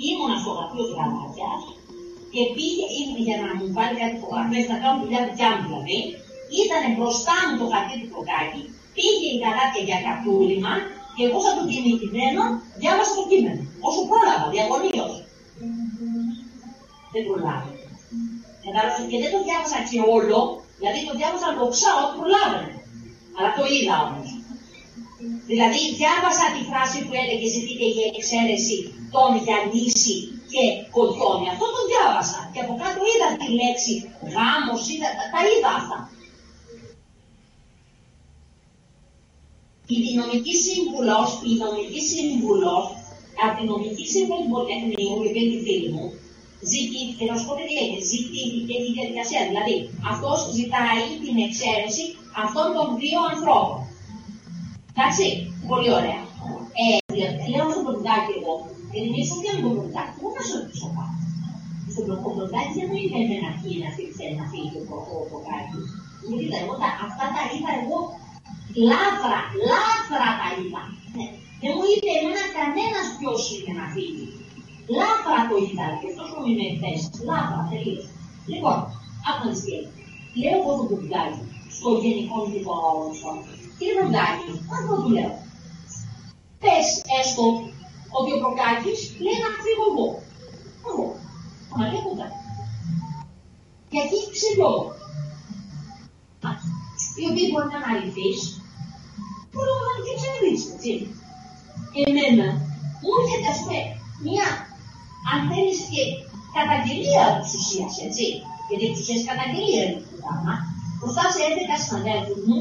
ήμουνα στο γραφείο του Γαλάτια και πήγε για να μου βάλει κάτι φωτογραφίες, να κάνω δουλειά δικιά μου δηλαδή. Ήταν μπροστά μου το χαρτί του προκάκι, πήγε η Γαλάτια για καπούλημα και εγώ σαν τον κινητημένο διάβασα το κείμενο. Όσο πρόλαβα, διαγωνίω. Δεν προλάβα. Κατάλαβες; Και δεν το διάβασα και όλο, δηλαδή το διάβασα λοξά ό,τι προλάβαινε. Αλλά το είδα όμως. Δηλαδή διάβασα τη φράση που έλεγε ζητείτε για εξαίρεση τον για λύση και κοντιόνι. Αυτό το διάβασα. Και από κάτω είδα τη λέξη γάμος, είδα, τα, τα είδα αυτά. Η νομική σύμβουλος, η νομική σύμβουλος, από την νομική σύμβουλο του Πολυτεχνείου, η οποία είναι φίλη μου, ζητήθηκε, να σου πω τι έγινε, ζητήθηκε η διαδικασία. Δηλαδή, αυτός ζητάει την εξαίρεση αυτών των δύο ανθρώπων. Εντάξει, πολύ ωραία. Ε, λέω στο πρωτοτάκι εγώ, Εμείς δεν μπορούμε να κοιτάξουμε, πού να σου ρωτήσω κάτι. Στον πρωτοτάκι δεν μου είπε εμένα τι είναι αυτή που θέλει να φύγει ο κοκάκι. Μου είπε εγώ, αυτά τα είπα εγώ λάθρα, λάθρα τα είπα. Ναι. Δεν μου είπε εμένα κανένας ποιος είναι να φύγει. Λάθρα το είδα, και αυτός που είναι θέση. Λάθρα, τελείως. Λοιπόν, άκου να σκέφτε. Λέω εγώ το κουμπάκι στο γενικό λοιπόν όρο. Κύριε Κουμπάκι, αυτό του λέω. Πες έστω ότι ο Προκάκης λέει να φύγω εγώ. Εγώ. Μα λέει ποτέ. Γιατί ξέρω οι οποίοι μπορεί να είναι αληθείς, μπορεί να είναι και ψευδείς, έτσι. Εμένα μου έρχεται, ας πούμε, μια, αν θέλεις και καταγγελία της ουσίας, έτσι. Γιατί της ουσίας καταγγελία είναι το πράγμα. Μπροστά σε 11 συναδέλφους μου,